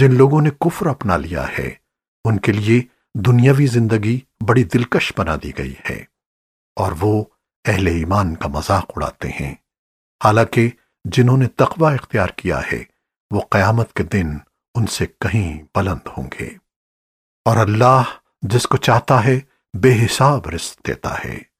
جن لوگوں نے کفر اپنا لیا ہے، ان کے لیے دنیاوی زندگی بڑی دلکش بنا دی گئی ہے۔ اور وہ اہل ایمان کا مذاق اڑاتے ہیں۔ حالانکہ جنہوں نے تقوی اختیار کیا ہے، وہ قیامت کے دن ان سے کہیں بلند ہوں گے۔ اور اللہ جس کو چاہتا ہے، بے حساب رزق دیتا ہے۔